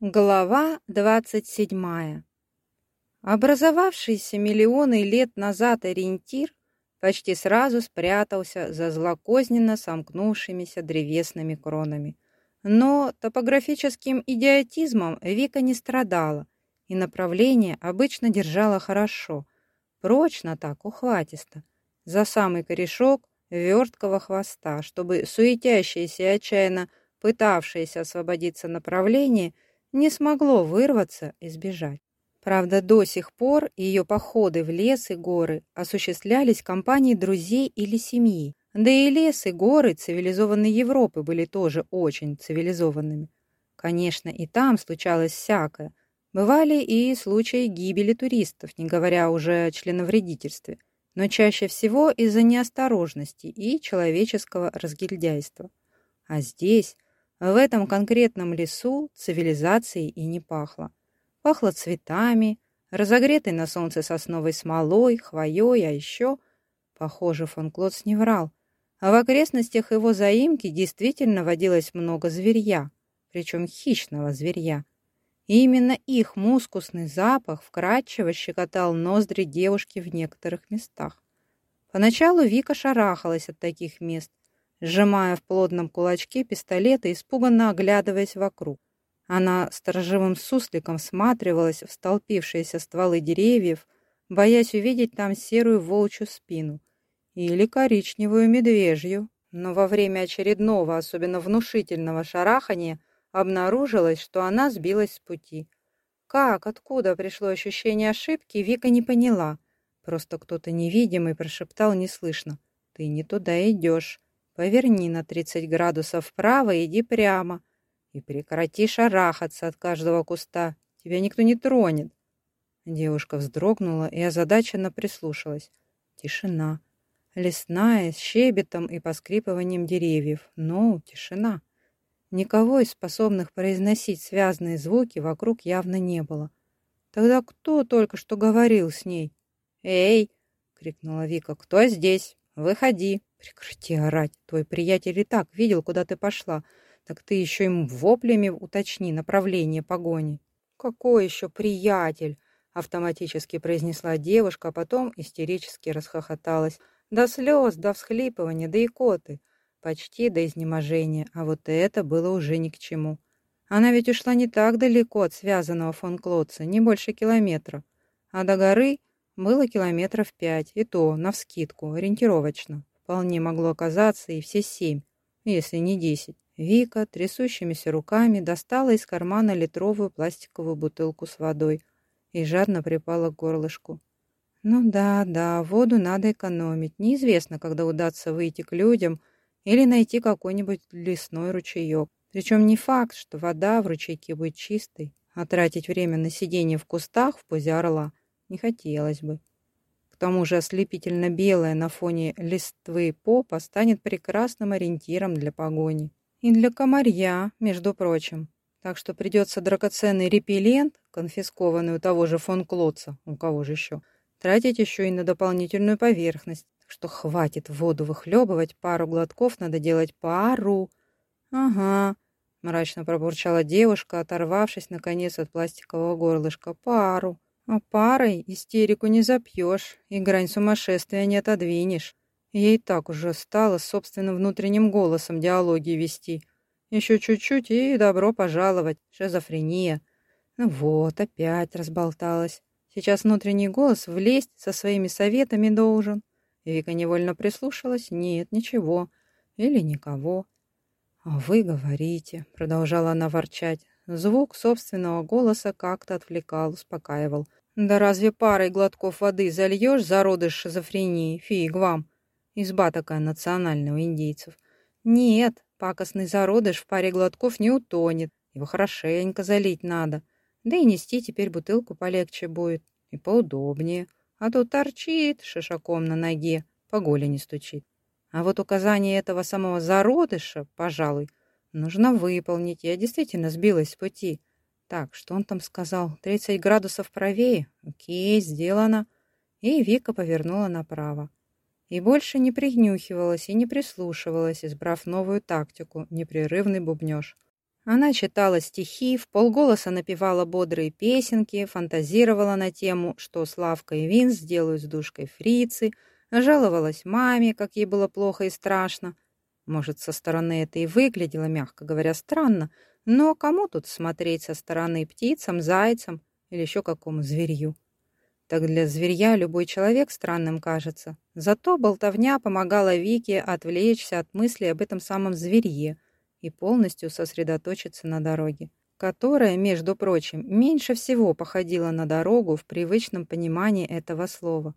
Глава 27. Образовавшийся миллионы лет назад ориентир почти сразу спрятался за злокозненно сомкнувшимися древесными кронами. Но топографическим идиотизмом Вика не страдала, и направление обычно держала хорошо, прочно так, ухватисто, за самый корешок верткого хвоста, чтобы суетящееся и отчаянно пытавшееся освободиться направление – не смогло вырваться и сбежать. Правда, до сих пор ее походы в лес и горы осуществлялись компанией друзей или семьи. Да и лес и горы цивилизованной Европы были тоже очень цивилизованными. Конечно, и там случалось всякое. Бывали и случаи гибели туристов, не говоря уже о членовредительстве, но чаще всего из-за неосторожности и человеческого разгильдяйства. А здесь в этом конкретном лесу цивилизацией и не пахло. Пахло цветами, разогретой на солнце сосновой смолой, хвоей, а еще, похоже, фон Клотс не врал, а в окрестностях его заимки действительно водилось много зверья, причем хищного зверья. И именно их мускусный запах вкрадчиво щекотал ноздри девушки в некоторых местах. Поначалу Вика шарахалась от таких мест, сжимая в плотном кулачке пистолет и испуганно оглядываясь вокруг. Она сторожевым сусликом всматривалась в столпившиеся стволы деревьев, боясь увидеть там серую волчью спину или коричневую медвежью. Но во время очередного, особенно внушительного шарахания обнаружилось, что она сбилась с пути. Как, откуда пришло ощущение ошибки, Вика не поняла. Просто кто-то невидимый прошептал неслышно. «Ты не туда идешь». Поверни на 30 градусов вправо и иди прямо. И прекрати шарахаться от каждого куста. Тебя никто не тронет. Девушка вздрогнула и озадаченно прислушалась. Тишина. Лесная, с щебетом и поскрипыванием деревьев. Но тишина. Никого из способных произносить связанные звуки вокруг явно не было. Тогда кто только что говорил с ней? «Эй!» — крикнула Вика. «Кто здесь? Выходи!» Прекрати орать. Твой приятель и так видел, куда ты пошла. Так ты еще ему воплями уточни направление погони. Какой еще приятель? Автоматически произнесла девушка, а потом истерически расхохоталась. До слез, до всхлипывания, до икоты. Почти до изнеможения. А вот это было уже ни к чему. Она ведь ушла не так далеко от связанного фон Клотца, не больше километра. А до горы было километров пять, и то, навскидку, ориентировочно. Вполне могло оказаться и все семь, если не десять. Вика трясущимися руками достала из кармана литровую пластиковую бутылку с водой и жадно припала к горлышку. Ну да, да, воду надо экономить. Неизвестно, когда удастся выйти к людям или найти какой-нибудь лесной ручеек. Причем не факт, что вода в ручейке будет чистой, а тратить время на сидение в кустах в позе орла не хотелось бы. К тому же ослепительно белая на фоне листвы попа станет прекрасным ориентиром для погони. И для комарья, между прочим. Так что придется драгоценный репеллент, конфискованный у того же фон Клотца, у кого же еще, тратить еще и на дополнительную поверхность. Так что хватит воду выхлебывать, пару глотков надо делать пару. Ага, мрачно пробурчала девушка, оторвавшись наконец от пластикового горлышка. Пару. А парой истерику не запьешь и грань сумасшествия не отодвинешь. Ей так уже стало собственным внутренним голосом диалоги вести. Еще чуть-чуть и добро пожаловать. Шизофрения. Ну вот, опять разболталась. Сейчас внутренний голос влезть со своими советами должен. Вика невольно прислушалась. Нет, ничего. Или никого. «А вы говорите», — продолжала она ворчать. Звук собственного голоса как-то отвлекал, успокаивал. Да разве парой глотков воды зальешь зародыш шизофрении? Фиг вам. Изба такая национальная у индейцев. Нет, пакостный зародыш в паре глотков не утонет. Его хорошенько залить надо. Да и нести теперь бутылку полегче будет. И поудобнее. А то торчит шишаком на ноге, по голени стучит. А вот указание этого самого зародыша, пожалуй, нужно выполнить. Я действительно сбилась с пути. Так, что он там сказал? 30 градусов правее? Окей, сделано. И Вика повернула направо. И больше не пригнюхивалась и не прислушивалась, избрав новую тактику, непрерывный бубнёж. Она читала стихи, в полголоса напевала бодрые песенки, фантазировала на тему, что Славка и Вин сделают с душкой фрицы, жаловалась маме, как ей было плохо и страшно. Может, со стороны это и выглядело, мягко говоря, странно, но кому тут смотреть со стороны птицам, зайцам или еще какому зверью? Так для зверья любой человек странным кажется. Зато болтовня помогала Вике отвлечься от мыслей об этом самом зверье – и полностью сосредоточиться на дороге, которая, между прочим, меньше всего походила на дорогу в привычном понимании этого слова.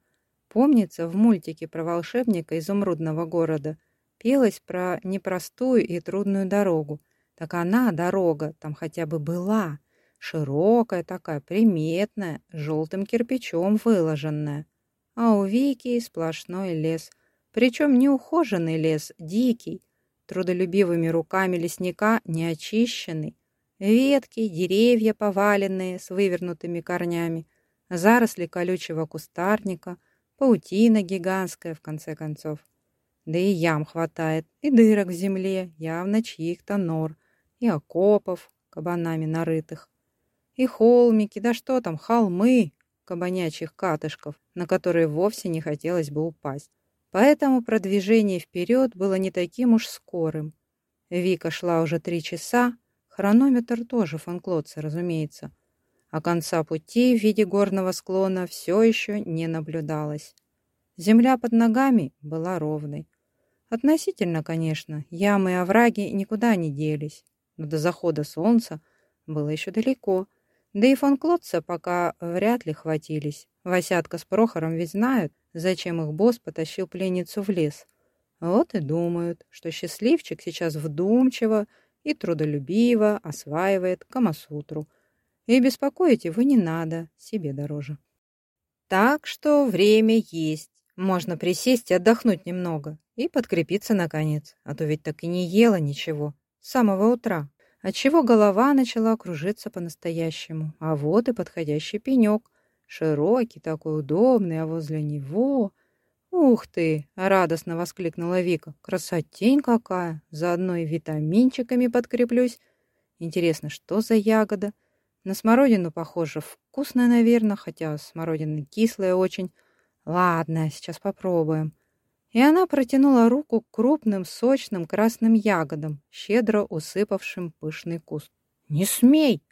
Помнится, в мультике про волшебника изумрудного города пелось про непростую и трудную дорогу. Так она, дорога, там хотя бы была, широкая такая, приметная, желтым кирпичом выложенная. А у Вики сплошной лес, причем неухоженный лес, дикий, трудолюбивыми руками лесника неочищенный, ветки, деревья поваленные с вывернутыми корнями, заросли колючего кустарника, паутина гигантская, в конце концов. Да и ям хватает, и дырок в земле, явно чьих-то нор, и окопов, кабанами нарытых, и холмики, да что там, холмы, кабанячьих катышков, на которые вовсе не хотелось бы упасть. Поэтому продвижение вперед было не таким уж скорым. Вика шла уже три часа, хронометр тоже фанклотца, разумеется, а конца пути в виде горного склона все еще не наблюдалось. Земля под ногами была ровной. Относительно, конечно, ямы и овраги никуда не делись, но до захода солнца было еще далеко, да и фанклотца пока вряд ли хватились. Васятка с Прохором ведь знают, зачем их босс потащил пленницу в лес. Вот и думают, что счастливчик сейчас вдумчиво и трудолюбиво осваивает Камасутру. И беспокоить его не надо, себе дороже. Так что время есть. Можно присесть и отдохнуть немного. И подкрепиться наконец. А то ведь так и не ела ничего. С самого утра. Отчего голова начала кружиться по-настоящему. А вот и подходящий пенек. Широкий, такой удобный, а возле него... «Ух ты!» — радостно воскликнула Вика. «Красотень какая! Заодно и витаминчиками подкреплюсь. Интересно, что за ягода? На смородину похоже. Вкусная, наверное, хотя смородина кислая очень. Ладно, сейчас попробуем». И она протянула руку к крупным, сочным красным ягодам, щедро усыпавшим пышный куст. «Не смей!»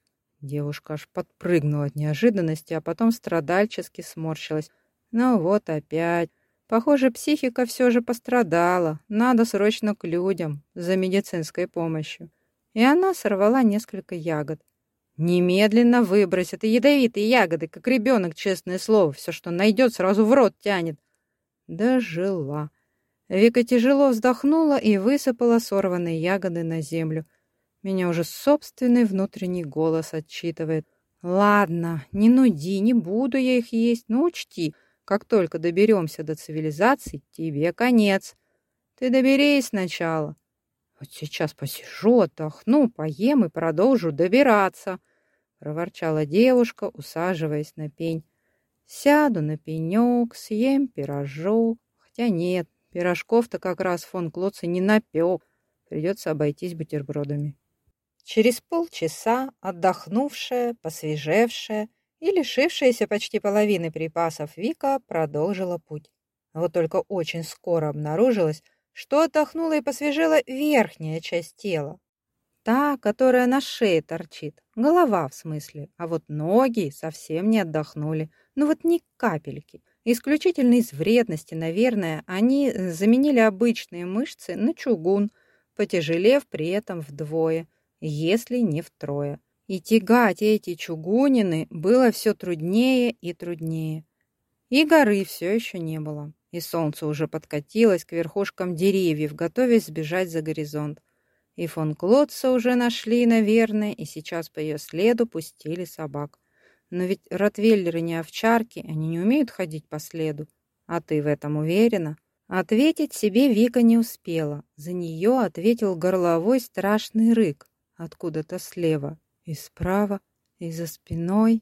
Девушка аж подпрыгнула от неожиданности, а потом страдальчески сморщилась. Ну вот опять. Похоже, психика все же пострадала. Надо срочно к людям за медицинской помощью. И она сорвала несколько ягод. Немедленно выбрось. Это ядовитые ягоды, как ребенок, честное слово. Все, что найдет, сразу в рот тянет. Дожила. Вика тяжело вздохнула и высыпала сорванные ягоды на землю. Меня уже собственный внутренний голос отчитывает. Ладно, не нуди, не буду я их есть, но учти, как только доберемся до цивилизации, тебе конец. Ты доберись сначала. Вот сейчас посижу, отдохну, поем и продолжу добираться, проворчала девушка, усаживаясь на пень. Сяду на пенек, съем пирожок. Хотя нет, пирожков-то как раз фон Клоца не напек. Придется обойтись бутербродами. Через полчаса отдохнувшая, посвежевшая и лишившаяся почти половины припасов Вика продолжила путь. Вот только очень скоро обнаружилось, что отдохнула и посвежела верхняя часть тела. Та, которая на шее торчит, голова в смысле, а вот ноги совсем не отдохнули, ну вот ни капельки. Исключительно из вредности, наверное, они заменили обычные мышцы на чугун, потяжелев при этом вдвое – если не втрое. И тягать эти чугунины было все труднее и труднее. И горы все еще не было. И солнце уже подкатилось к верхушкам деревьев, готовясь сбежать за горизонт. И фон Клотца уже нашли, наверное, и сейчас по ее следу пустили собак. Но ведь ротвейлеры не овчарки, они не умеют ходить по следу. А ты в этом уверена? Ответить себе Вика не успела. За нее ответил горловой страшный рык откуда-то слева и справа, и за спиной.